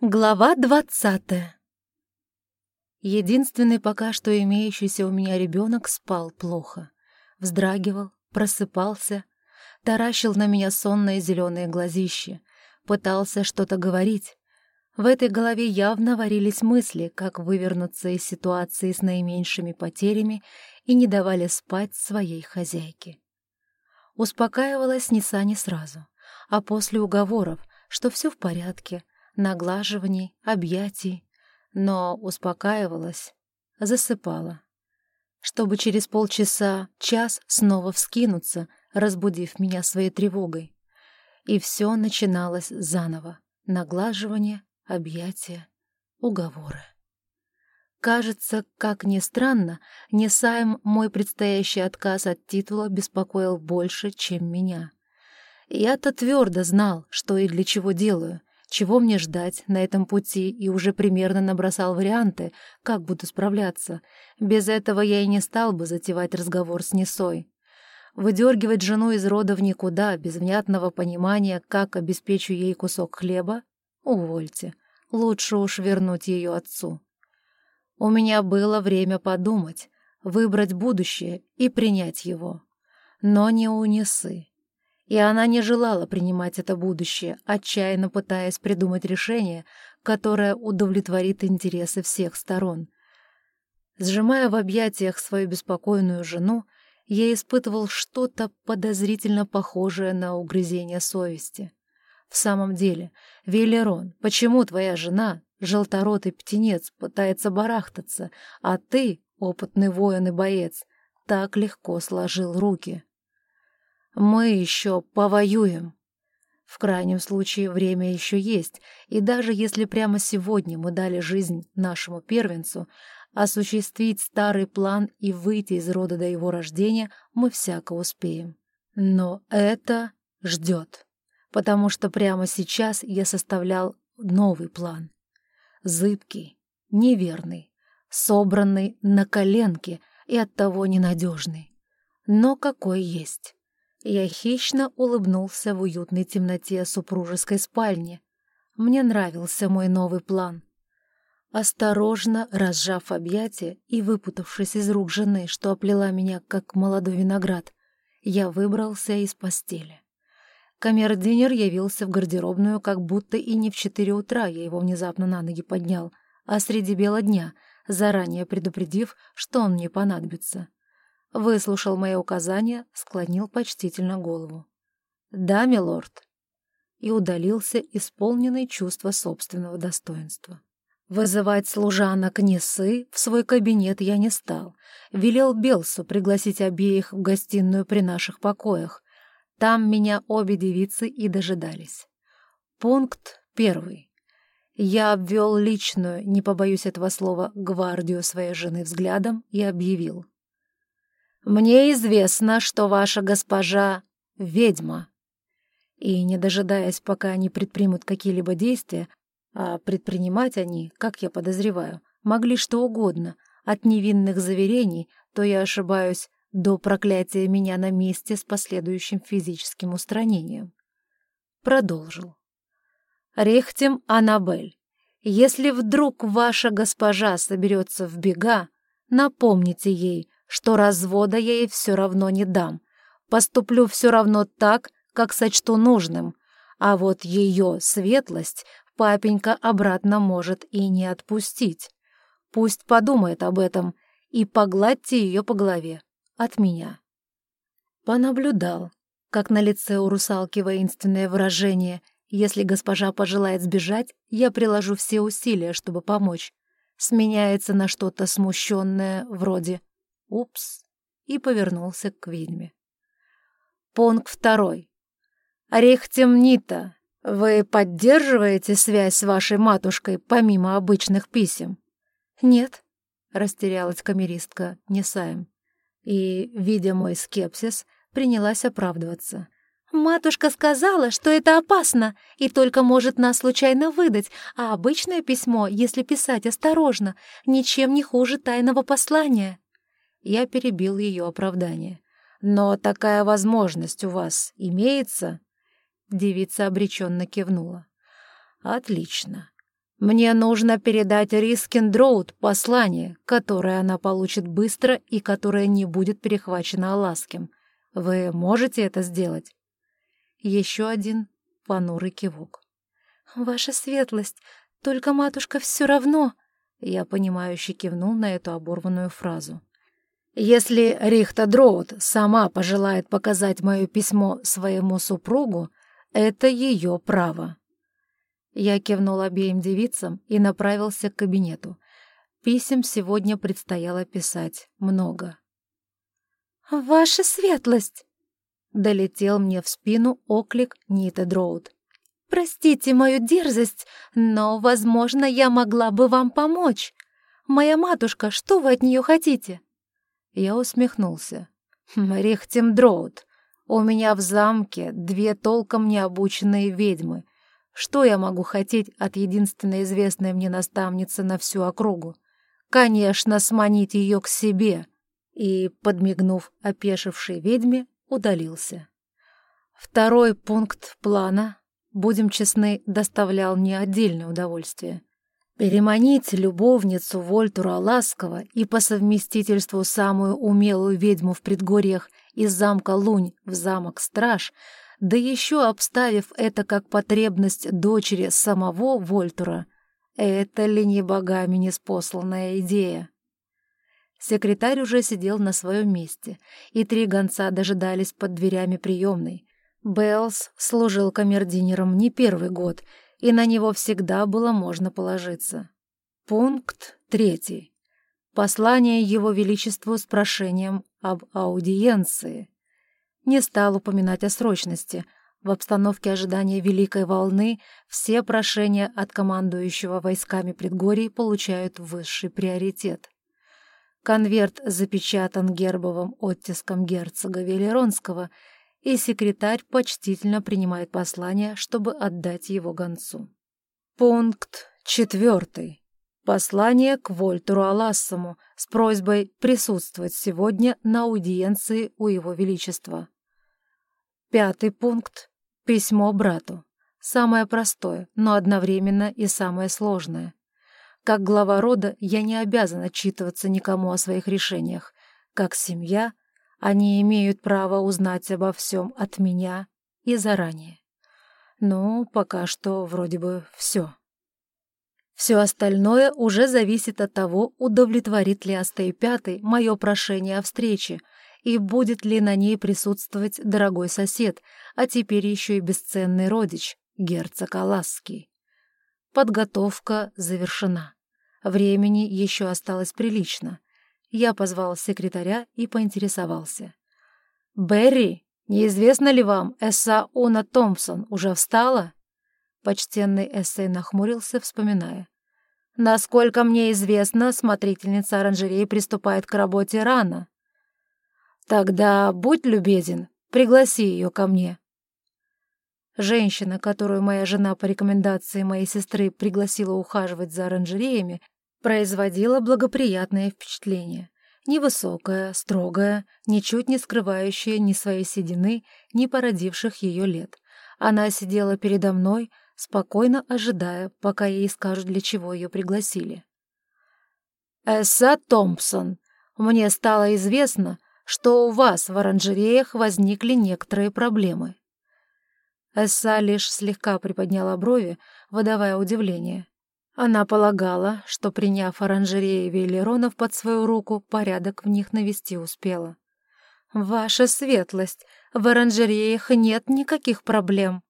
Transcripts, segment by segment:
Глава двадцатая Единственный пока что имеющийся у меня ребенок спал плохо. Вздрагивал, просыпался, таращил на меня сонные зеленые глазища, пытался что-то говорить. В этой голове явно варились мысли, как вывернуться из ситуации с наименьшими потерями и не давали спать своей хозяйке. Успокаивалась Ниса не сразу, а после уговоров, что все в порядке — наглаживаний, объятий, но успокаивалась, засыпала, чтобы через полчаса, час снова вскинуться, разбудив меня своей тревогой. И все начиналось заново. Наглаживание, объятия, уговоры. Кажется, как ни странно, Несаем мой предстоящий отказ от титула беспокоил больше, чем меня. Я-то твердо знал, что и для чего делаю, чего мне ждать на этом пути, и уже примерно набросал варианты, как буду справляться. Без этого я и не стал бы затевать разговор с Несой. Выдергивать жену из рода в никуда, без внятного понимания, как обеспечу ей кусок хлеба? Увольте. Лучше уж вернуть ее отцу. У меня было время подумать, выбрать будущее и принять его. Но не у Несы и она не желала принимать это будущее, отчаянно пытаясь придумать решение, которое удовлетворит интересы всех сторон. Сжимая в объятиях свою беспокойную жену, я испытывал что-то подозрительно похожее на угрызение совести. В самом деле, Велерон, почему твоя жена, желторотый птенец, пытается барахтаться, а ты, опытный воин и боец, так легко сложил руки? Мы еще повоюем. В крайнем случае время еще есть, и даже если прямо сегодня мы дали жизнь нашему первенцу, осуществить старый план и выйти из рода до его рождения мы всяко успеем. Но это ждет, потому что прямо сейчас я составлял новый план. Зыбкий, неверный, собранный на коленке и оттого ненадежный. Но какой есть. Я хищно улыбнулся в уютной темноте супружеской спальни. Мне нравился мой новый план. Осторожно разжав объятия и выпутавшись из рук жены, что оплела меня, как молодой виноград, я выбрался из постели. Камердинер явился в гардеробную, как будто и не в четыре утра я его внезапно на ноги поднял, а среди бела дня, заранее предупредив, что он мне понадобится выслушал мои указания, склонил почтительно голову. «Да, милорд», и удалился, исполненный чувства собственного достоинства. Вызывать служанок Несы в свой кабинет я не стал. Велел Белсу пригласить обеих в гостиную при наших покоях. Там меня обе девицы и дожидались. Пункт первый. Я обвел личную, не побоюсь этого слова, гвардию своей жены взглядом и объявил. «Мне известно, что ваша госпожа — ведьма». И, не дожидаясь, пока они предпримут какие-либо действия, а предпринимать они, как я подозреваю, могли что угодно, от невинных заверений, то я ошибаюсь, до проклятия меня на месте с последующим физическим устранением. Продолжил. «Рехтем Аннабель, если вдруг ваша госпожа соберется в бега, напомните ей, что развода я ей все равно не дам. Поступлю все равно так, как сочту нужным. А вот ее светлость папенька обратно может и не отпустить. Пусть подумает об этом и погладьте ее по голове. От меня. Понаблюдал, как на лице у русалки воинственное выражение «Если госпожа пожелает сбежать, я приложу все усилия, чтобы помочь» сменяется на что-то смущенное, вроде Упс. И повернулся к ведьме. Пункт второй. Рехтемнита, вы поддерживаете связь с вашей матушкой помимо обычных писем? Нет, растерялась камеристка Несаем. И, видя мой скепсис, принялась оправдываться. «Матушка сказала, что это опасно и только может нас случайно выдать, а обычное письмо, если писать осторожно, ничем не хуже тайного послания». Я перебил ее оправдание. «Но такая возможность у вас имеется?» Девица обреченно кивнула. «Отлично. Мне нужно передать Рискин послание, которое она получит быстро и которое не будет перехвачено Аласким. Вы можете это сделать?» Еще один понурый кивок. «Ваша светлость, только матушка все равно...» Я понимающе кивнул на эту оборванную фразу. «Если Рихта Дроуд сама пожелает показать мое письмо своему супругу, это ее право». Я кивнул обеим девицам и направился к кабинету. Писем сегодня предстояло писать много. «Ваша светлость!» — долетел мне в спину оклик Нита Дроуд. «Простите мою дерзость, но, возможно, я могла бы вам помочь. Моя матушка, что вы от нее хотите?» Я усмехнулся. «Рихтем Дроуд, у меня в замке две толком необученные ведьмы — что я могу хотеть от единственной известной мне наставницы на всю округу? Конечно, сманить ее к себе. И, подмигнув опешившей ведьме, удалился. Второй пункт плана, будем честны, доставлял мне отдельное удовольствие. Переманить любовницу Вольтура Ласкова и по совместительству самую умелую ведьму в предгорьях из замка Лунь в замок Страж — да еще обставив это как потребность дочери самого Вольтура. Это ли не богами ниспосланная идея? Секретарь уже сидел на своем месте, и три гонца дожидались под дверями приемной. Беллс служил камердинером не первый год, и на него всегда было можно положиться. Пункт третий. Послание Его Величеству с прошением об аудиенции не стал упоминать о срочности. В обстановке ожидания Великой волны все прошения от командующего войсками предгорий получают высший приоритет. Конверт запечатан гербовым оттиском герцога Велеронского, и секретарь почтительно принимает послание, чтобы отдать его гонцу. Пункт четвертый. Послание к Вольтеру Алассаму с просьбой присутствовать сегодня на аудиенции у Его Величества. Пятый пункт — письмо брату. Самое простое, но одновременно и самое сложное. Как глава рода я не обязан отчитываться никому о своих решениях. Как семья они имеют право узнать обо всем от меня и заранее. Ну, пока что вроде бы все. Все остальное уже зависит от того, удовлетворит ли Астей Пятый мое прошение о встрече — и будет ли на ней присутствовать дорогой сосед, а теперь еще и бесценный родич, герцог Аласский. Подготовка завершена. Времени еще осталось прилично. Я позвал секретаря и поинтересовался. «Берри, неизвестно ли вам, Эсса Уна Томпсон уже встала?» Почтенный эссей нахмурился, вспоминая. «Насколько мне известно, смотрительница оранжереи приступает к работе рано. «Тогда будь любезен, пригласи ее ко мне». Женщина, которую моя жена по рекомендации моей сестры пригласила ухаживать за оранжереями, производила благоприятное впечатление. Невысокая, строгая, ничуть не скрывающая ни своей седины, ни породивших ее лет. Она сидела передо мной, спокойно ожидая, пока ей скажут, для чего ее пригласили. «Эсса Томпсон, мне стало известно, что у вас в оранжереях возникли некоторые проблемы. Эсса лишь слегка приподняла брови, выдавая удивление. Она полагала, что, приняв оранжереи Велеронов под свою руку, порядок в них навести успела. «Ваша светлость, в оранжереях нет никаких проблем».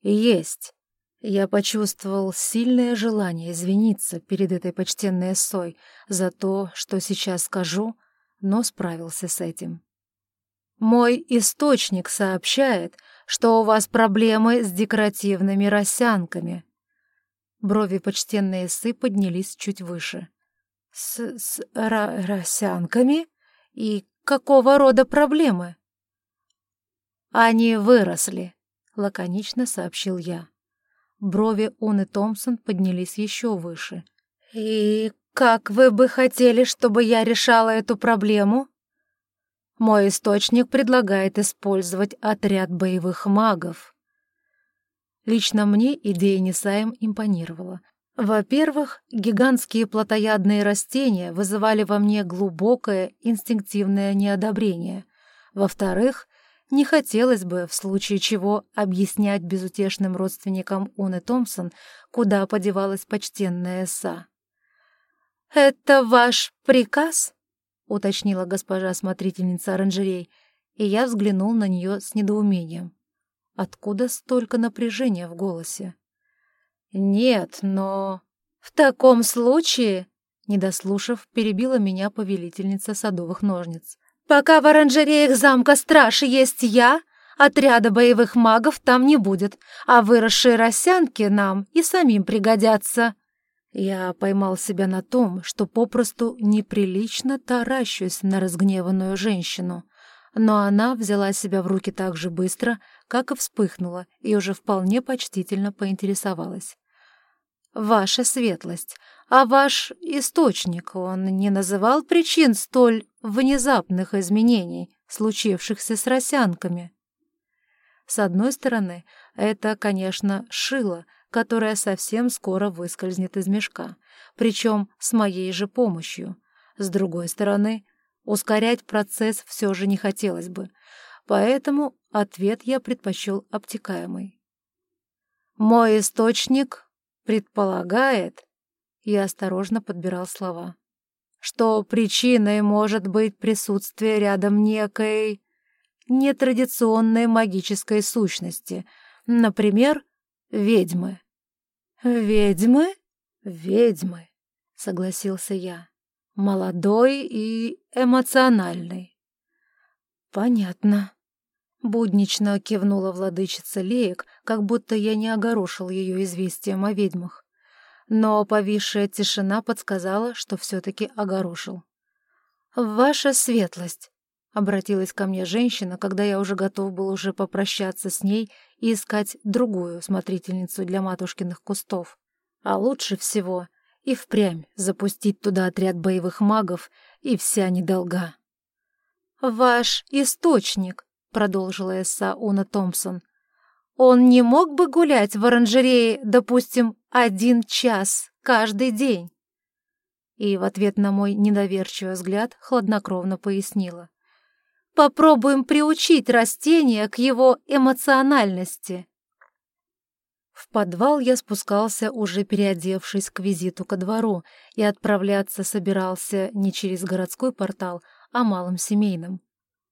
«Есть». Я почувствовал сильное желание извиниться перед этой почтенной Эссой за то, что сейчас скажу, но справился с этим. «Мой источник сообщает, что у вас проблемы с декоративными росянками». Брови почтенной сы поднялись чуть выше. «С, с росянками? И какого рода проблемы?» «Они выросли», — лаконично сообщил я. Брови Уны Томпсон поднялись еще выше. «И «Как вы бы хотели, чтобы я решала эту проблему?» Мой источник предлагает использовать отряд боевых магов. Лично мне идея Несаем импонировала. Во-первых, гигантские плотоядные растения вызывали во мне глубокое инстинктивное неодобрение. Во-вторых, не хотелось бы, в случае чего, объяснять безутешным родственникам Уны Томпсон, куда подевалась почтенная Са. «Это ваш приказ?» — уточнила госпожа смотрительница оранжерей, и я взглянул на нее с недоумением. Откуда столько напряжения в голосе? «Нет, но...» «В таком случае...» Не дослушав, перебила меня повелительница садовых ножниц. «Пока в оранжереях замка Страж есть я, отряда боевых магов там не будет, а выросшие росянки нам и самим пригодятся». Я поймал себя на том, что попросту неприлично таращусь на разгневанную женщину. Но она взяла себя в руки так же быстро, как и вспыхнула, и уже вполне почтительно поинтересовалась. «Ваша светлость, а ваш источник, он не называл причин столь внезапных изменений, случившихся с росянками?» С одной стороны, это, конечно, шило, которое совсем скоро выскользнет из мешка, причем с моей же помощью. С другой стороны, ускорять процесс все же не хотелось бы, поэтому ответ я предпочел обтекаемый. «Мой источник предполагает...» Я осторожно подбирал слова. «Что причиной может быть присутствие рядом некой нетрадиционной магической сущности, например, ведьмы. «Ведьмы? Ведьмы», — согласился я. «Молодой и эмоциональный». «Понятно». Буднично кивнула владычица Леек, как будто я не огорошил ее известием о ведьмах. Но повисшая тишина подсказала, что все-таки огорошил. «Ваша светлость!» — обратилась ко мне женщина, когда я уже готов был уже попрощаться с ней и искать другую смотрительницу для матушкиных кустов. А лучше всего и впрямь запустить туда отряд боевых магов и вся недолга. «Ваш источник», — продолжила Эсса Уна Томпсон, — «он не мог бы гулять в оранжерее, допустим, один час каждый день?» И в ответ на мой недоверчивый взгляд хладнокровно пояснила. Попробуем приучить растение к его эмоциональности. В подвал я спускался, уже переодевшись к визиту ко двору, и отправляться собирался не через городской портал, а малым семейным.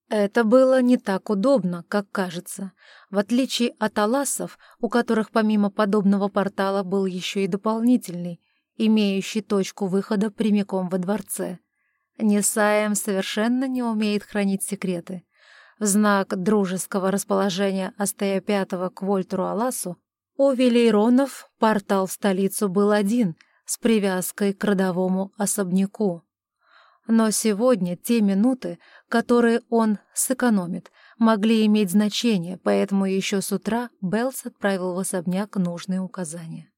Это было не так удобно, как кажется, в отличие от аласов, у которых помимо подобного портала был еще и дополнительный, имеющий точку выхода прямиком во дворце. Несаем совершенно не умеет хранить секреты. В знак дружеского расположения Астея Пятого к Вольтеру Аласу у Вилейронов портал в столицу был один, с привязкой к родовому особняку. Но сегодня те минуты, которые он сэкономит, могли иметь значение, поэтому еще с утра Беллс отправил в особняк нужные указания.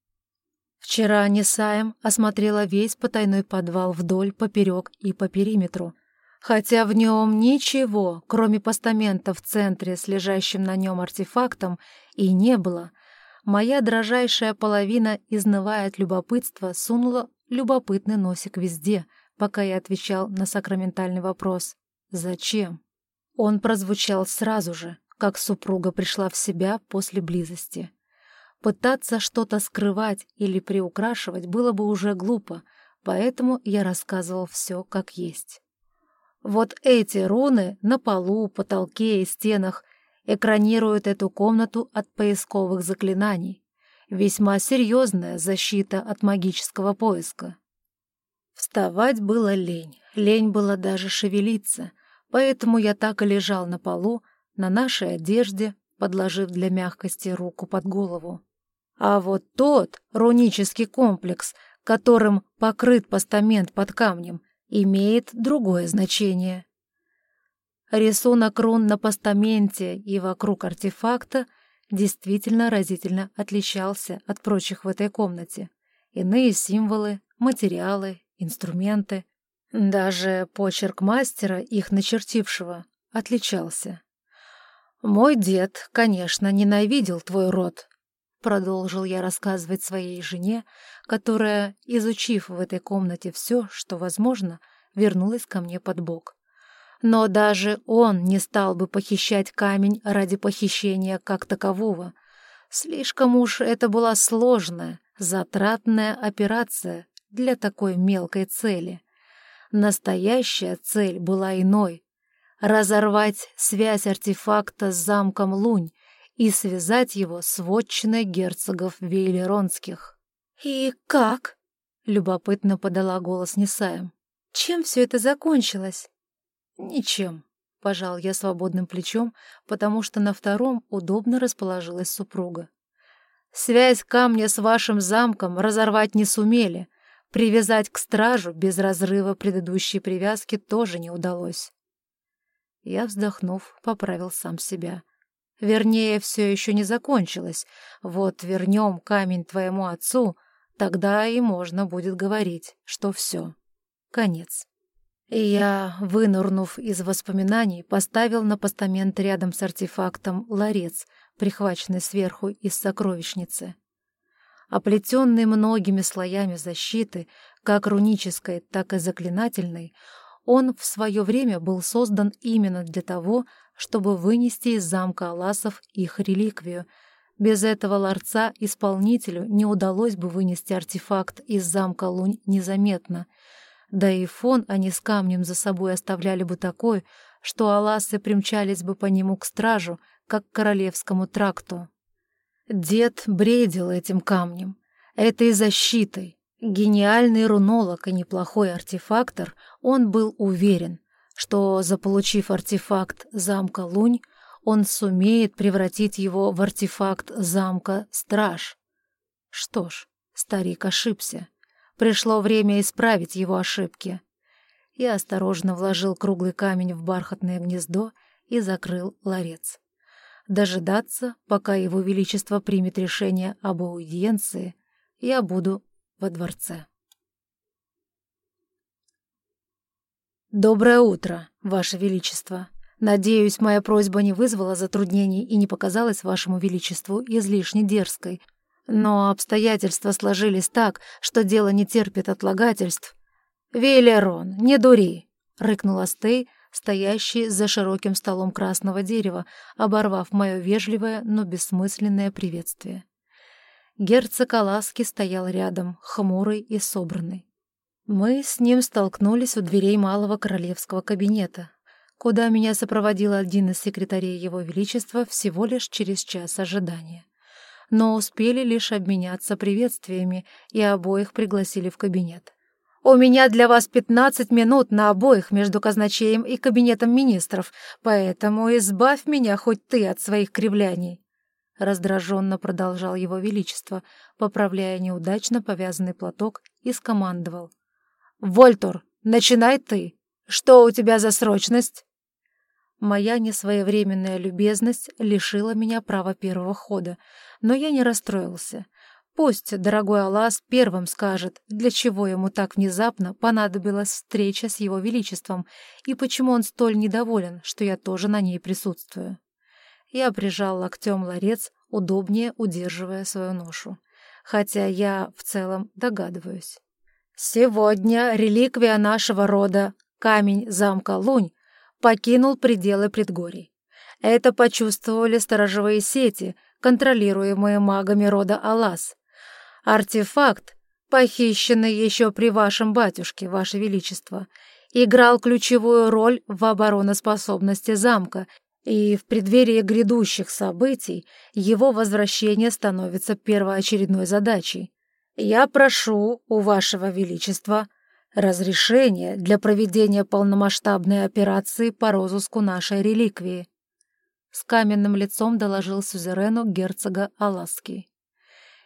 Вчера Несаем осмотрела весь потайной подвал вдоль, поперек и по периметру, хотя в нем ничего, кроме постамента в центре с лежащим на нем артефактом, и не было. Моя дрожайшая половина, изнывая от любопытства, сунула любопытный носик везде, пока я отвечал на сакраментальный вопрос «Зачем?». Он прозвучал сразу же, как супруга пришла в себя после близости. Пытаться что-то скрывать или приукрашивать было бы уже глупо, поэтому я рассказывал все как есть. Вот эти руны на полу, потолке и стенах экранируют эту комнату от поисковых заклинаний. Весьма серьезная защита от магического поиска. Вставать было лень, лень было даже шевелиться, поэтому я так и лежал на полу, на нашей одежде, подложив для мягкости руку под голову. А вот тот рунический комплекс, которым покрыт постамент под камнем, имеет другое значение. Рисунок рун на постаменте и вокруг артефакта действительно разительно отличался от прочих в этой комнате. Иные символы, материалы, инструменты. Даже почерк мастера, их начертившего, отличался. «Мой дед, конечно, ненавидел твой род», продолжил я рассказывать своей жене, которая, изучив в этой комнате все, что возможно, вернулась ко мне под бок. Но даже он не стал бы похищать камень ради похищения как такового. Слишком уж это была сложная, затратная операция для такой мелкой цели. Настоящая цель была иной — разорвать связь артефакта с замком Лунь и связать его с вотчиной герцогов Вейлеронских. «И как?» — любопытно подала голос Несаем. «Чем все это закончилось?» «Ничем», — пожал я свободным плечом, потому что на втором удобно расположилась супруга. «Связь камня с вашим замком разорвать не сумели, привязать к стражу без разрыва предыдущей привязки тоже не удалось». Я, вздохнув, поправил сам себя. Вернее, все еще не закончилось. Вот вернем камень твоему отцу, тогда и можно будет говорить, что все. Конец. И я, вынырнув из воспоминаний, поставил на постамент рядом с артефактом ларец, прихваченный сверху из сокровищницы. Оплетенный многими слоями защиты, как рунической, так и заклинательной, он в свое время был создан именно для того, чтобы вынести из замка Аласов их реликвию. Без этого ларца исполнителю не удалось бы вынести артефакт из замка Лунь незаметно — да и фон они с камнем за собой оставляли бы такой, что аласы примчались бы по нему к стражу, как к королевскому тракту. Дед бредил этим камнем, этой защитой. Гениальный рунолог и неплохой артефактор, он был уверен, что, заполучив артефакт замка Лунь, он сумеет превратить его в артефакт замка Страж. Что ж, старик ошибся. Пришло время исправить его ошибки. Я осторожно вложил круглый камень в бархатное гнездо и закрыл ларец. Дожидаться, пока его величество примет решение об аудиенции, я буду во дворце. «Доброе утро, Ваше Величество. Надеюсь, моя просьба не вызвала затруднений и не показалась Вашему Величеству излишне дерзкой, но обстоятельства сложились так, что дело не терпит отлагательств. «Вейлерон, не дури!» — рыкнула Стей, стоящий за широким столом красного дерева, оборвав мое вежливое, но бессмысленное приветствие. Герцог Аласки стоял рядом, хмурый и собранный. Мы с ним столкнулись у дверей малого королевского кабинета, куда меня сопроводил один из секретарей Его Величества всего лишь через час ожидания но успели лишь обменяться приветствиями и обоих пригласили в кабинет. «У меня для вас пятнадцать минут на обоих между казначеем и кабинетом министров, поэтому избавь меня хоть ты от своих кривляний», — раздраженно продолжал его величество, поправляя неудачно повязанный платок, и скомандовал. «Вольтур, начинай ты! Что у тебя за срочность?» Моя несвоевременная любезность лишила меня права первого хода, но я не расстроился. Пусть дорогой Аллас первым скажет, для чего ему так внезапно понадобилась встреча с его величеством и почему он столь недоволен, что я тоже на ней присутствую. Я прижал локтем ларец, удобнее удерживая свою ношу. Хотя я в целом догадываюсь. «Сегодня реликвия нашего рода, камень замка Лунь, покинул пределы предгорий. Это почувствовали сторожевые сети, контролируемые магами рода Алас. Артефакт, похищенный еще при вашем батюшке, ваше величество, играл ключевую роль в обороноспособности замка, и в преддверии грядущих событий его возвращение становится первоочередной задачей. Я прошу у вашего величества разрешение для проведения полномасштабной операции по розыску нашей реликвии. С каменным лицом доложил сюзерену герцога Аласки.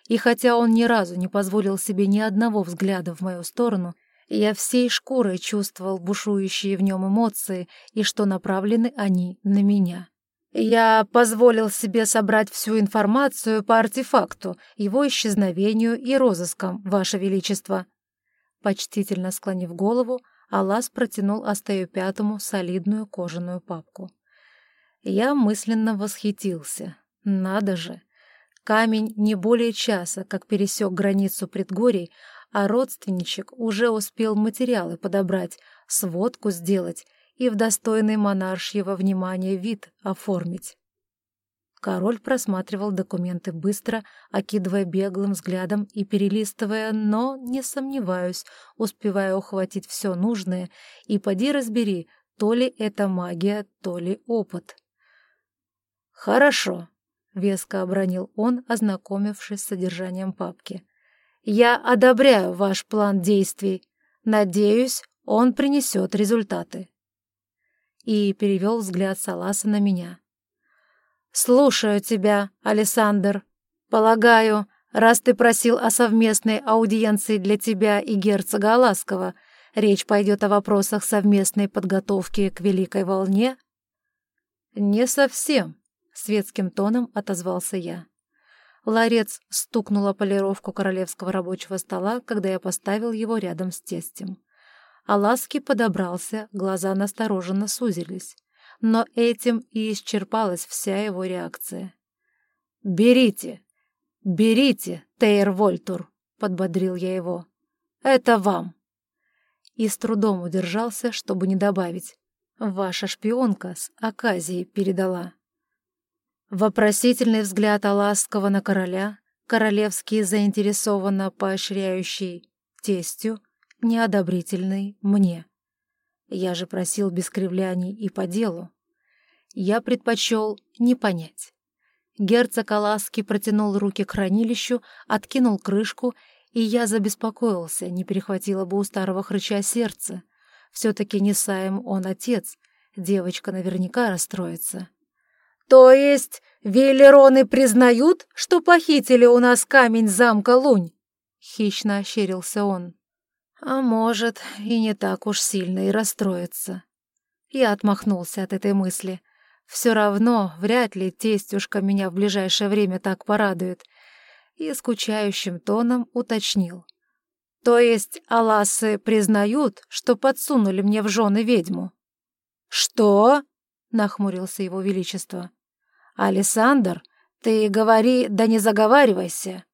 И хотя он ни разу не позволил себе ни одного взгляда в мою сторону, я всей шкурой чувствовал бушующие в нем эмоции и что направлены они на меня. Я позволил себе собрать всю информацию по артефакту, его исчезновению и розыскам, Ваше Величество. Почтительно склонив голову, Алас протянул Астею Пятому солидную кожаную папку. Я мысленно восхитился. Надо же! Камень не более часа, как пересек границу предгорий, а родственничек уже успел материалы подобрать, сводку сделать и в достойный монаршьего внимания вид оформить. Король просматривал документы быстро, окидывая беглым взглядом и перелистывая, но, не сомневаюсь, успевая ухватить все нужное, и поди разбери, то ли это магия, то ли опыт. «Хорошо», — веско обронил он, ознакомившись с содержанием папки. «Я одобряю ваш план действий. Надеюсь, он принесет результаты». И перевел взгляд Саласа на меня. «Слушаю тебя, Александр. Полагаю, раз ты просил о совместной аудиенции для тебя и герцога Аласкова, речь пойдет о вопросах совместной подготовки к Великой Волне?» «Не совсем», — светским тоном отозвался я. Ларец стукнула полировку королевского рабочего стола, когда я поставил его рядом с тестем. Аласки подобрался, глаза настороженно сузились но этим и исчерпалась вся его реакция. «Берите, берите, Тейр Вольтур», — подбодрил я его. «Это вам». И с трудом удержался, чтобы не добавить. «Ваша шпионка с Аказией передала». Вопросительный взгляд Аласкова на короля, королевский заинтересованно поощряющий тестю, неодобрительный мне. Я же просил без кривляний и по делу. Я предпочел не понять. Герцог Аласки протянул руки к хранилищу, откинул крышку, и я забеспокоился, не перехватило бы у старого хрыча сердце. Все-таки не Саем он отец, девочка наверняка расстроится. «То есть велероны признают, что похитили у нас камень замка Лунь?» — хищно ощерился он. А может, и не так уж сильно и расстроиться. Я отмахнулся от этой мысли. Все равно вряд ли тестюшка меня в ближайшее время так порадует. И скучающим тоном уточнил. То есть аласы признают, что подсунули мне в жены ведьму? «Что?» — нахмурился его величество. «Александр, ты говори, да не заговаривайся.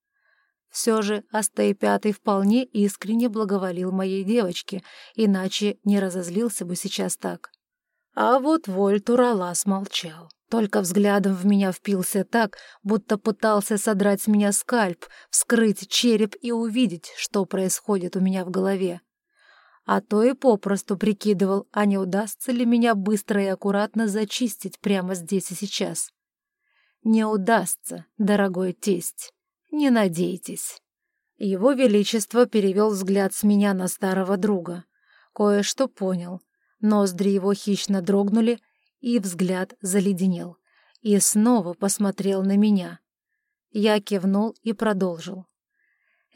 Все же Астей Пятый вполне искренне благоволил моей девочке, иначе не разозлился бы сейчас так. А вот Вольтур Алас молчал. Только взглядом в меня впился так, будто пытался содрать с меня скальп, вскрыть череп и увидеть, что происходит у меня в голове. А то и попросту прикидывал, а не удастся ли меня быстро и аккуратно зачистить прямо здесь и сейчас. Не удастся, дорогой тесть. Не надейтесь. Его Величество перевел взгляд с меня на старого друга. Кое-что понял. Ноздри его хищно дрогнули, и взгляд заледенел. И снова посмотрел на меня. Я кивнул и продолжил.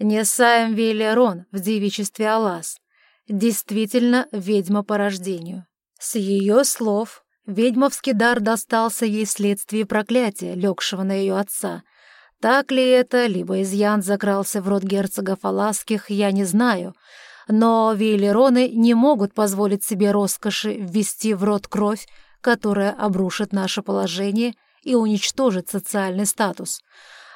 Несаем Вейлерон в девичестве Алас. Действительно ведьма по рождению. С ее слов, ведьмовский дар достался ей вследствие проклятия, легшего на ее отца — так ли это, либо изъян закрался в рот герцогов Аласских, я не знаю, но вейлероны не могут позволить себе роскоши ввести в рот кровь, которая обрушит наше положение и уничтожит социальный статус.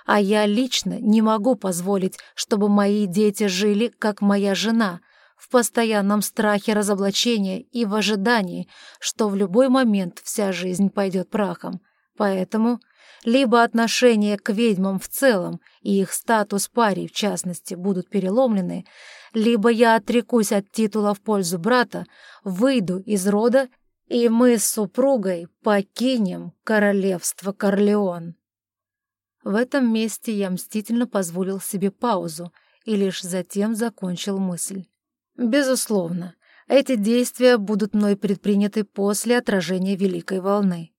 А я лично не могу позволить, чтобы мои дети жили, как моя жена, в постоянном страхе разоблачения и в ожидании, что в любой момент вся жизнь пойдет прахом. Поэтому либо отношение к ведьмам в целом и их статус пари, в частности, будут переломлены, либо я отрекусь от титула в пользу брата, выйду из рода, и мы с супругой покинем королевство Корлеон. В этом месте я мстительно позволил себе паузу и лишь затем закончил мысль. Безусловно, эти действия будут мной предприняты после отражения Великой Волны.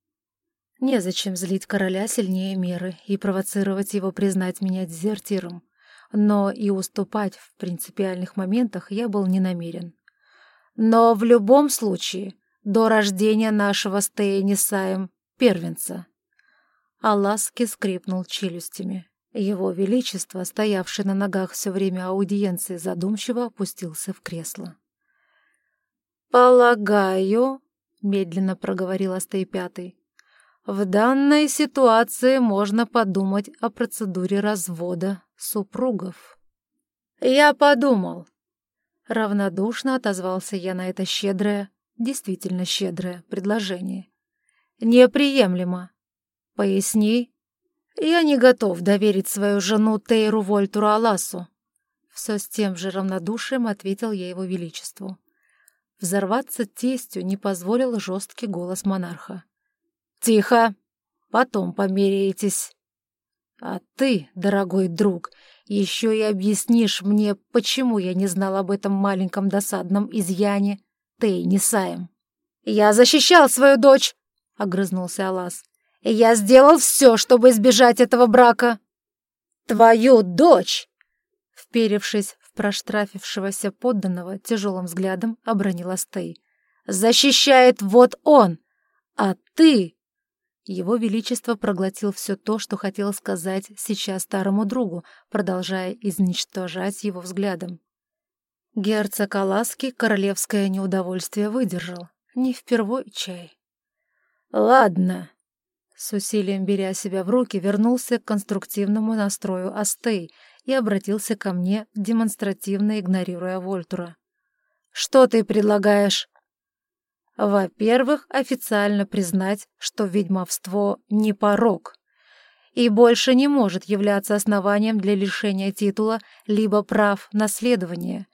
Незачем злить короля сильнее меры и провоцировать его признать меня дезертиром. Но и уступать в принципиальных моментах я был не намерен. Но в любом случае, до рождения нашего с Тейнисаем первенца. Аласки скрипнул челюстями. Его Величество, стоявший на ногах все время аудиенции, задумчиво опустился в кресло. «Полагаю», — медленно проговорил Астей Пятый, В данной ситуации можно подумать о процедуре развода супругов. Я подумал. Равнодушно отозвался я на это щедрое, действительно щедрое предложение. Неприемлемо. Поясни. Я не готов доверить свою жену Тейру Вольтуру Аласу. Все с тем же равнодушием ответил я его величеству. Взорваться тестью не позволил жесткий голос монарха. «Тихо! Потом померяетесь. А ты, дорогой друг, еще и объяснишь мне, почему я не знал об этом маленьком досадном изъяне Тейни Саем». «Я защищал свою дочь!» — огрызнулся Алас. «И я сделал все, чтобы избежать этого брака!» «Твою дочь!» Вперевшись в проштрафившегося подданного, тяжелым взглядом обронила Стей. «Защищает вот он! А ты его Величество проглотил все то, что хотел сказать сейчас старому другу, продолжая изничтожать его взглядом. Герцог Аласки королевское неудовольствие выдержал. Не впервой чай. «Ладно», — с усилием беря себя в руки, вернулся к конструктивному настрою Астей и обратился ко мне, демонстративно игнорируя Вольтура. «Что ты предлагаешь?» Во-первых, официально признать, что ведьмовство не порог и больше не может являться основанием для лишения титула либо прав наследования.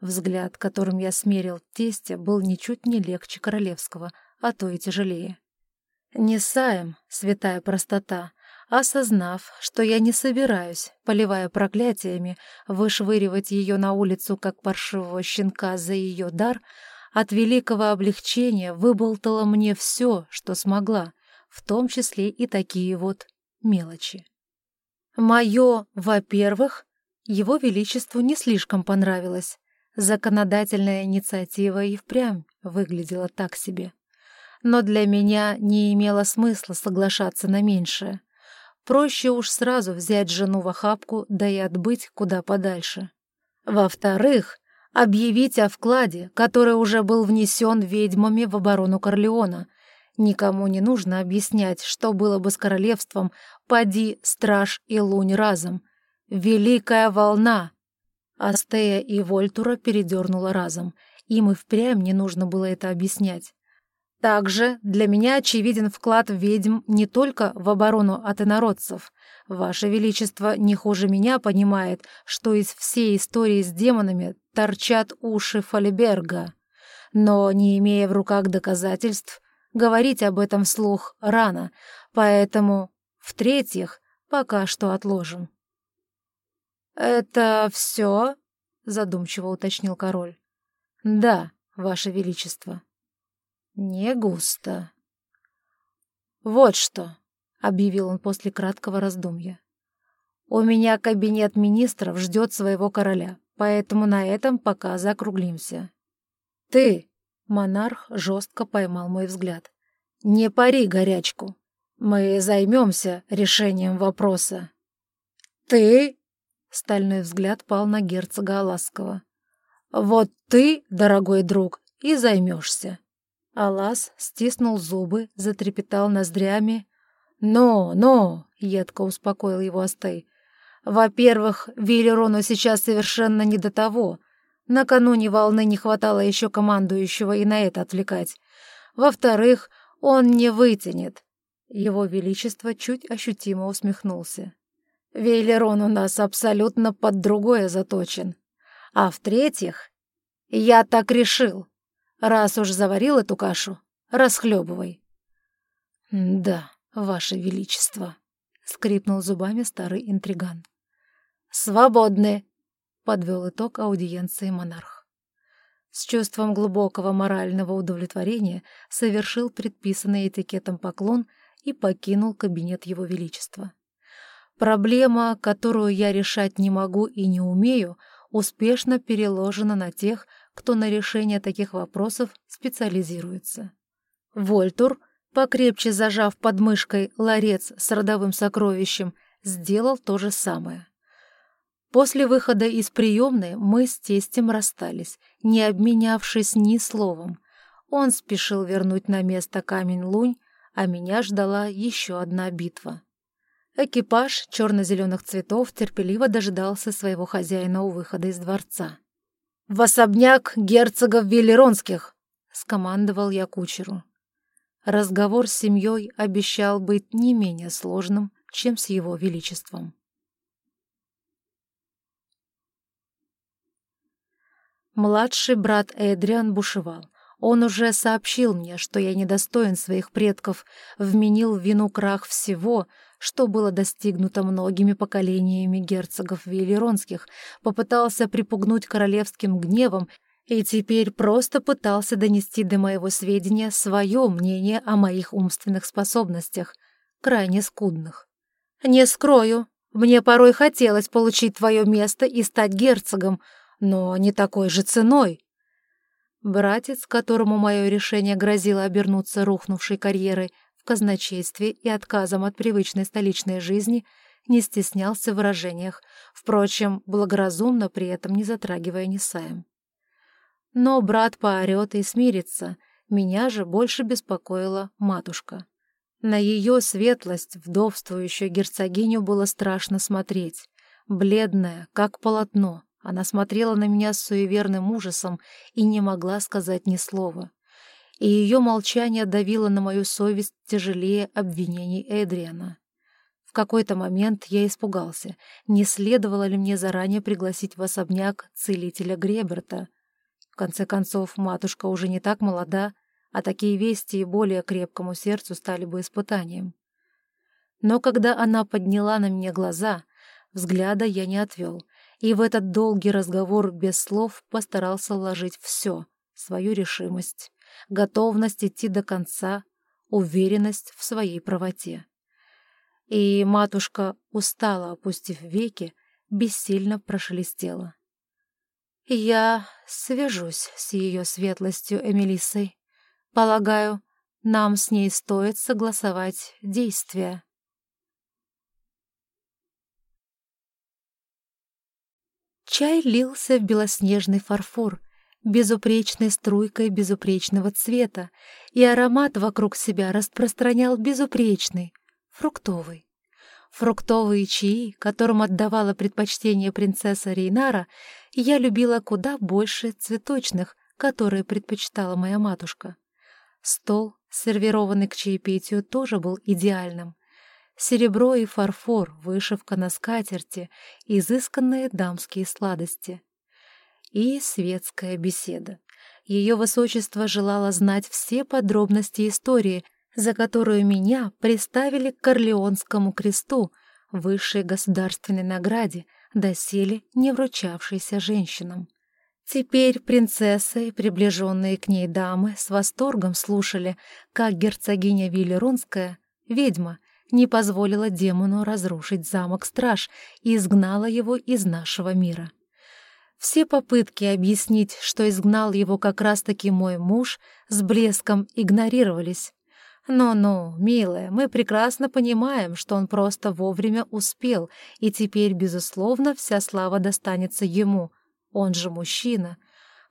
Взгляд, которым я смерил тестя, был ничуть не легче королевского, а то и тяжелее. Не саем, святая простота, осознав, что я не собираюсь, поливая проклятиями, вышвыривать ее на улицу, как паршивого щенка за ее дар, от великого облегчения выболтала мне все, что смогла, в том числе и такие вот мелочи. Мое, во-первых, его величеству не слишком понравилось. Законодательная инициатива и впрямь выглядела так себе. Но для меня не имело смысла соглашаться на меньшее. Проще уж сразу взять жену в охапку, да и отбыть куда подальше. Во-вторых, объявить о вкладе, который уже был внесен ведьмами в оборону Корлеона. Никому не нужно объяснять, что было бы с королевством, поди, страж и лунь разом. Великая волна! Астея и Вольтура передернула разом. Им и впрямь не нужно было это объяснять. Также для меня очевиден вклад ведьм не только в оборону от инородцев. Ваше Величество не хуже меня понимает, что из всей истории с демонами торчат уши Фалиберга. Но, не имея в руках доказательств, говорить об этом вслух рано, поэтому, в-третьих, пока что отложим. «Это все?» — задумчиво уточнил король. «Да, Ваше Величество». «Не густо». «Вот что», — объявил он после краткого раздумья. «У меня кабинет министров ждет своего короля поэтому на этом пока закруглимся. Ты, монарх жестко поймал мой взгляд, не пари горячку. Мы займемся решением вопроса. Ты? Стальной взгляд пал на герцога Аласского. Вот ты, дорогой друг, и займешься. Алас стиснул зубы, затрепетал ноздрями. «Но, но!» — едко успокоил его Астей. Во-первых, Виллерону сейчас совершенно не до того. Накануне волны не хватало еще командующего и на это отвлекать. Во-вторых, он не вытянет. Его Величество чуть ощутимо усмехнулся. Вейлерон у нас абсолютно под другое заточен. А в-третьих, я так решил. Раз уж заварил эту кашу, расхлебывай. Да, Ваше Величество скрипнул зубами старый интриган. «Свободны!» — подвел итог аудиенции монарх. С чувством глубокого морального удовлетворения совершил предписанный этикетом поклон и покинул кабинет его величества. Проблема, которую я решать не могу и не умею, успешно переложена на тех, кто на решение таких вопросов специализируется. Вольтур покрепче зажав под мышкой ларец с родовым сокровищем, сделал то же самое. После выхода из приемной мы с тестем расстались, не обменявшись ни словом. Он спешил вернуть на место камень-лунь, а меня ждала еще одна битва. Экипаж черно-зеленых цветов терпеливо дожидался своего хозяина у выхода из дворца. «В особняк герцогов Велеронских!» — скомандовал я кучеру. Разговор с семьей обещал быть не менее сложным, чем с его величеством. Младший брат Эдриан бушевал. Он уже сообщил мне, что я недостоин своих предков, вменил в вину крах всего, что было достигнуто многими поколениями герцогов Виллеронских, попытался припугнуть королевским гневом и теперь просто пытался донести до моего сведения свое мнение о моих умственных способностях, крайне скудных. «Не скрою, мне порой хотелось получить твое место и стать герцогом, но не такой же ценой». Братец, которому мое решение грозило обернуться рухнувшей карьерой в казначействе и отказом от привычной столичной жизни, не стеснялся в выражениях, впрочем, благоразумно при этом не затрагивая Несаем. Но брат поорет и смирится, меня же больше беспокоила матушка. На ее светлость, вдовствующую герцогиню, было страшно смотреть. Бледная, как полотно, она смотрела на меня с суеверным ужасом и не могла сказать ни слова. И ее молчание давило на мою совесть тяжелее обвинений Эдриана. В какой-то момент я испугался, не следовало ли мне заранее пригласить в особняк целителя Греберта — конце концов, матушка уже не так молода, а такие вести и более крепкому сердцу стали бы испытанием. Но когда она подняла на меня глаза, взгляда я не отвел, и в этот долгий разговор без слов постарался вложить все — свою решимость, готовность идти до конца, уверенность в своей правоте. И матушка, устало опустив веки, бессильно прошелестела. Я свяжусь с ее светлостью Эмилисой. Полагаю, нам с ней стоит согласовать действия. Чай лился в белоснежный фарфор, безупречной струйкой безупречного цвета, и аромат вокруг себя распространял безупречный, фруктовый. Фруктовые чаи, которым отдавала предпочтение принцесса Рейнара, я любила куда больше цветочных, которые предпочитала моя матушка. Стол, сервированный к чаепитию, тоже был идеальным. Серебро и фарфор, вышивка на скатерти, изысканные дамские сладости. И светская беседа. Ее высочество желало знать все подробности истории — за которую меня приставили к Корлеонскому кресту, высшей государственной награде, доселе не вручавшейся женщинам. Теперь принцессы и приближенные к ней дамы с восторгом слушали, как герцогиня Виллеронская, ведьма, не позволила демону разрушить замок Страж и изгнала его из нашего мира. Все попытки объяснить, что изгнал его как раз-таки мой муж, с блеском игнорировались. «Ну-ну, милая, мы прекрасно понимаем, что он просто вовремя успел, и теперь, безусловно, вся слава достанется ему. Он же мужчина.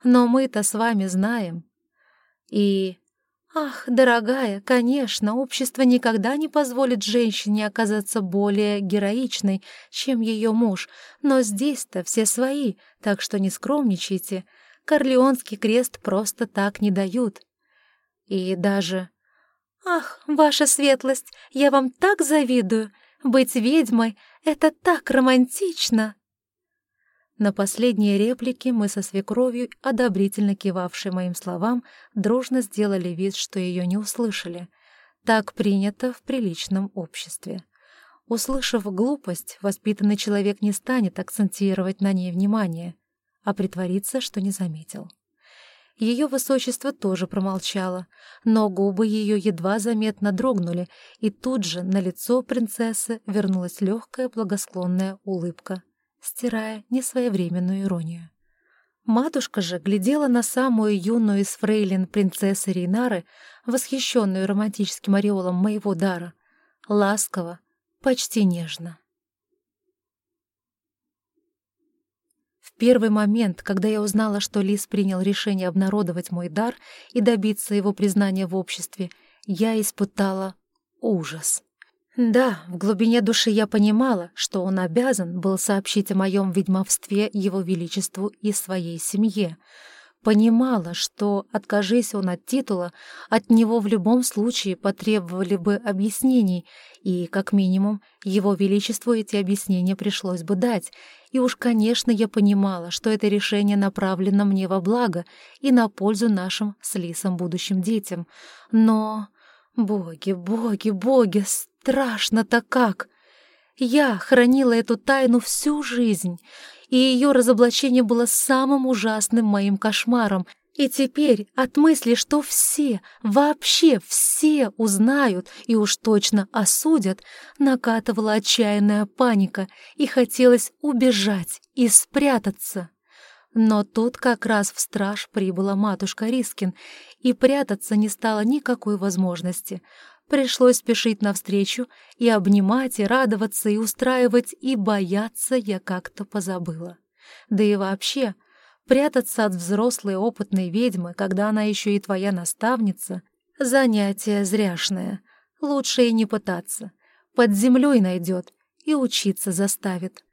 Но мы-то с вами знаем». И... Ах, дорогая, конечно, общество никогда не позволит женщине оказаться более героичной, чем ее муж, но здесь-то все свои, так что не скромничайте. Корлеонский крест просто так не дают. И даже «Ах, ваша светлость, я вам так завидую! Быть ведьмой — это так романтично!» На последние реплики мы со свекровью, одобрительно кивавшей моим словам, дружно сделали вид, что ее не услышали. Так принято в приличном обществе. Услышав глупость, воспитанный человек не станет акцентировать на ней внимание, а притвориться, что не заметил. Ее высочество тоже промолчало, но губы ее едва заметно дрогнули, и тут же на лицо принцессы вернулась легкая благосклонная улыбка, стирая несвоевременную иронию. Матушка же глядела на самую юную из фрейлин принцессы Рейнары, восхищенную романтическим ореолом моего дара, ласково, почти нежно. Первый момент, когда я узнала, что Лис принял решение обнародовать мой дар и добиться его признания в обществе, я испытала ужас. Да, в глубине души я понимала, что он обязан был сообщить о моем ведьмовстве его величеству и своей семье. Понимала, что, откажись он от титула, от него в любом случае потребовали бы объяснений, и, как минимум, его величеству эти объяснения пришлось бы дать. И уж, конечно, я понимала, что это решение направлено мне во благо и на пользу нашим с Лисом будущим детям. Но... Боги, боги, боги, страшно-то как! Я хранила эту тайну всю жизнь, и ее разоблачение было самым ужасным моим кошмаром. И теперь от мысли, что все, вообще все узнают и уж точно осудят, накатывала отчаянная паника, и хотелось убежать и спрятаться. Но тут как раз в страж прибыла матушка Рискин, и прятаться не стало никакой возможности. Пришлось спешить навстречу и обнимать, и радоваться, и устраивать, и бояться я как-то позабыла. Да и вообще, прятаться от взрослой опытной ведьмы, когда она еще и твоя наставница, занятие зряшное. Лучше и не пытаться. Под землей найдет и учиться заставит.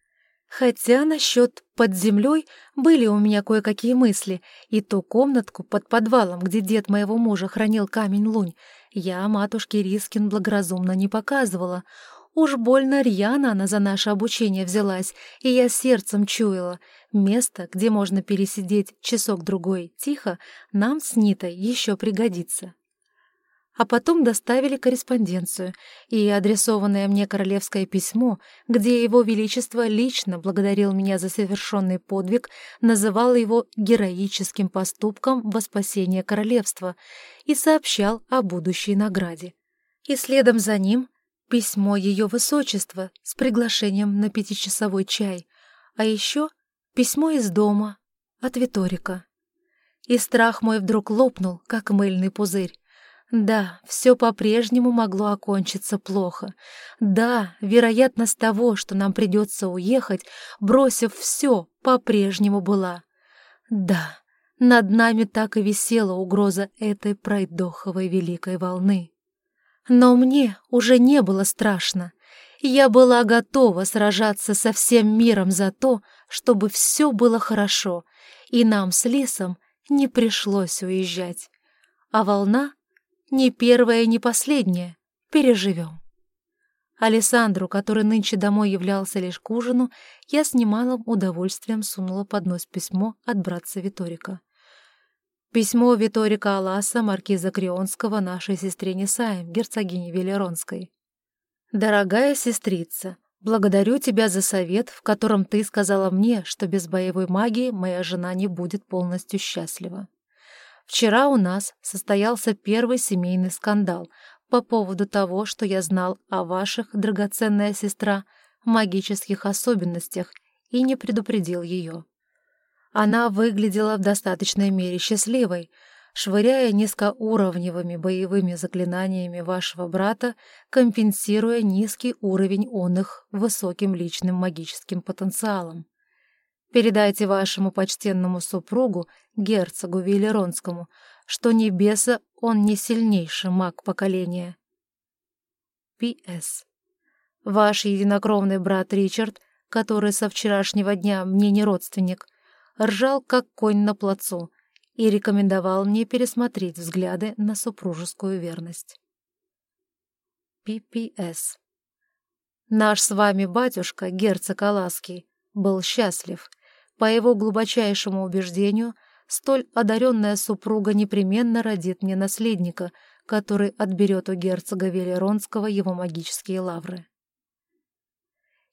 Хотя насчет «под землей» были у меня кое-какие мысли, и ту комнатку под подвалом, где дед моего мужа хранил камень-лунь, я матушке Рискин благоразумно не показывала. Уж больно рьяно она за наше обучение взялась, и я сердцем чуяла. Место, где можно пересидеть часок-другой тихо, нам с Нитой еще пригодится а потом доставили корреспонденцию и адресованное мне королевское письмо, где его величество лично благодарил меня за совершенный подвиг, называл его героическим поступком во спасение королевства и сообщал о будущей награде. И следом за ним письмо ее высочества с приглашением на пятичасовой чай, а еще письмо из дома от Виторика. И страх мой вдруг лопнул, как мыльный пузырь. Да, все по-прежнему могло окончиться плохо. Да, вероятность того, что нам придется уехать, бросив все, по-прежнему была. Да, над нами так и висела угроза этой пройдоховой великой волны. Но мне уже не было страшно. Я была готова сражаться со всем миром за то, чтобы все было хорошо, и нам с Лисом не пришлось уезжать. А волна не первое, не последнее. Переживем. Александру, который нынче домой являлся лишь к ужину, я с немалым удовольствием сунула под нос письмо от братца Виторика. Письмо Виторика Аласа, маркиза Крионского, нашей сестре Несаем, герцогине Велеронской. «Дорогая сестрица, благодарю тебя за совет, в котором ты сказала мне, что без боевой магии моя жена не будет полностью счастлива. Вчера у нас состоялся первый семейный скандал по поводу того, что я знал о ваших, драгоценная сестра, магических особенностях и не предупредил ее. Она выглядела в достаточной мере счастливой, швыряя низкоуровневыми боевыми заклинаниями вашего брата, компенсируя низкий уровень он их высоким личным магическим потенциалом. Передайте вашему почтенному супругу, герцогу Виллеронскому, что небеса он не сильнейший маг поколения. П.С. Ваш единокровный брат Ричард, который со вчерашнего дня мне не родственник, ржал как конь на плацу и рекомендовал мне пересмотреть взгляды на супружескую верность. П.П.С. Наш с вами батюшка, герцог Алаский, был счастлив — по его глубочайшему убеждению, столь одаренная супруга непременно родит мне наследника, который отберет у герцога Велеронского его магические лавры.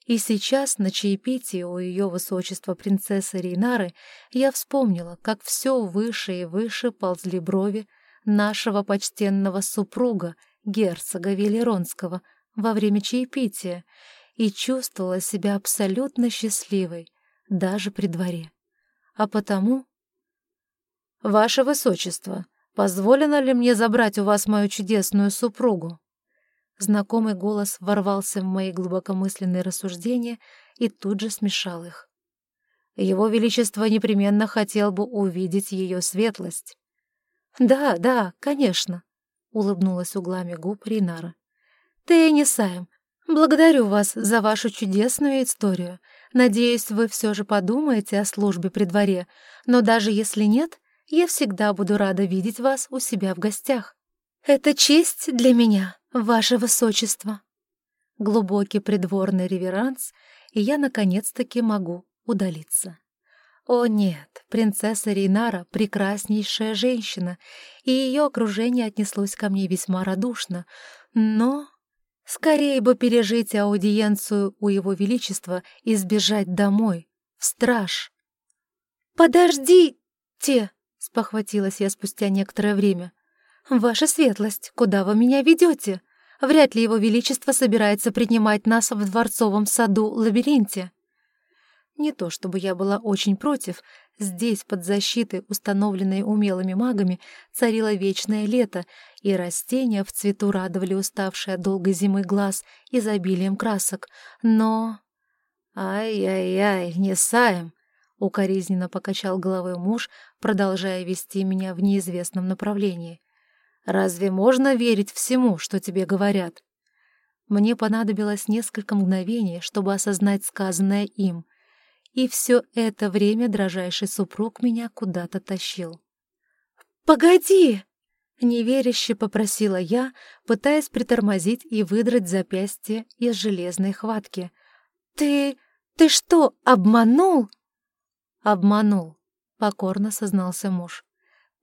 И сейчас, на чаепитии у ее высочества принцессы Рейнары, я вспомнила, как все выше и выше ползли брови нашего почтенного супруга, герцога Велеронского, во время чаепития, и чувствовала себя абсолютно счастливой, даже при дворе. А потому... «Ваше Высочество, позволено ли мне забрать у вас мою чудесную супругу?» Знакомый голос ворвался в мои глубокомысленные рассуждения и тут же смешал их. Его Величество непременно хотел бы увидеть ее светлость. «Да, да, конечно», —— улыбнулась углами губ Ринара. «Теннисаем, благодарю вас за вашу чудесную историю. Надеюсь, вы все же подумаете о службе при дворе, но даже если нет, я всегда буду рада видеть вас у себя в гостях. Это честь для меня, ваше высочество». Глубокий придворный реверанс, и я наконец-таки могу удалиться. О нет, принцесса Рейнара — прекраснейшая женщина, и ее окружение отнеслось ко мне весьма радушно, но... Скорее бы пережить аудиенцию у его величества и сбежать домой, в страж. «Подождите!» — спохватилась я спустя некоторое время. «Ваша светлость, куда вы меня ведете? Вряд ли его величество собирается принимать нас в дворцовом саду-лабиринте». Не то чтобы я была очень против, здесь, под защитой, установленной умелыми магами, царило вечное лето, и растения в цвету радовали уставшие от долгой зимы глаз изобилием красок. Но... «Ай-яй-яй, не саем!» — укоризненно покачал головой муж, продолжая вести меня в неизвестном направлении. «Разве можно верить всему, что тебе говорят?» Мне понадобилось несколько мгновений, чтобы осознать сказанное им — и все это время дрожайший супруг меня куда-то тащил. «Погоди!» — неверяще попросила я, пытаясь притормозить и выдрать запястье из железной хватки. «Ты... ты что, обманул?» «Обманул», — покорно сознался муж.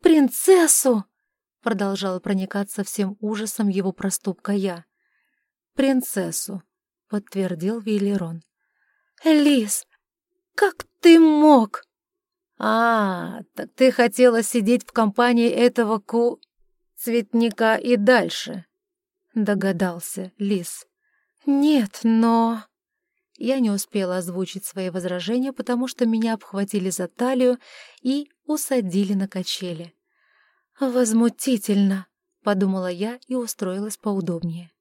«Принцессу!» — продолжала проникаться всем ужасом его проступка я. «Принцессу», — подтвердил Виллерон. «Лис, «Как ты мог?» «А, так ты хотела сидеть в компании этого ку... цветника и дальше», — догадался Лис. «Нет, но...» Я не успела озвучить свои возражения, потому что меня обхватили за талию и усадили на качели. «Возмутительно», — подумала я и устроилась поудобнее.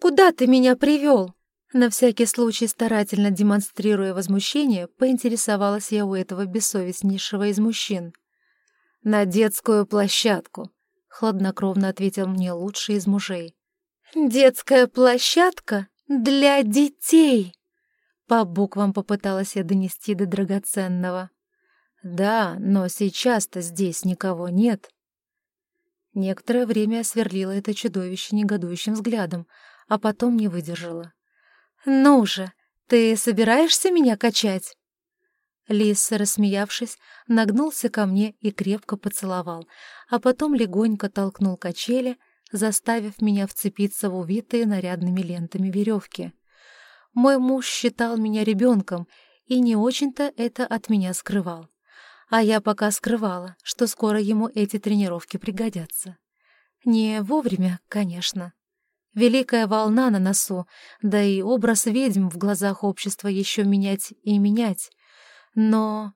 «Куда ты меня привел?» На всякий случай, старательно демонстрируя возмущение, поинтересовалась я у этого бессовестнейшего из мужчин. «На детскую площадку», — хладнокровно ответил мне лучший из мужей. «Детская площадка для детей!» По буквам попыталась я донести до драгоценного. «Да, но сейчас-то здесь никого нет». Некоторое время я сверлила это чудовище негодующим взглядом, а потом не выдержала. «Ну же, ты собираешься меня качать?» Лис, рассмеявшись, нагнулся ко мне и крепко поцеловал, а потом легонько толкнул качели, заставив меня вцепиться в увитые нарядными лентами веревки. Мой муж считал меня ребенком и не очень-то это от меня скрывал. А я пока скрывала, что скоро ему эти тренировки пригодятся. Не вовремя, конечно. Великая волна на носу, да и образ ведьм в глазах общества еще менять и менять. Но...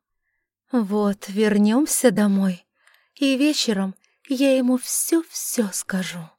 Вот, вернемся домой, и вечером я ему все-все скажу.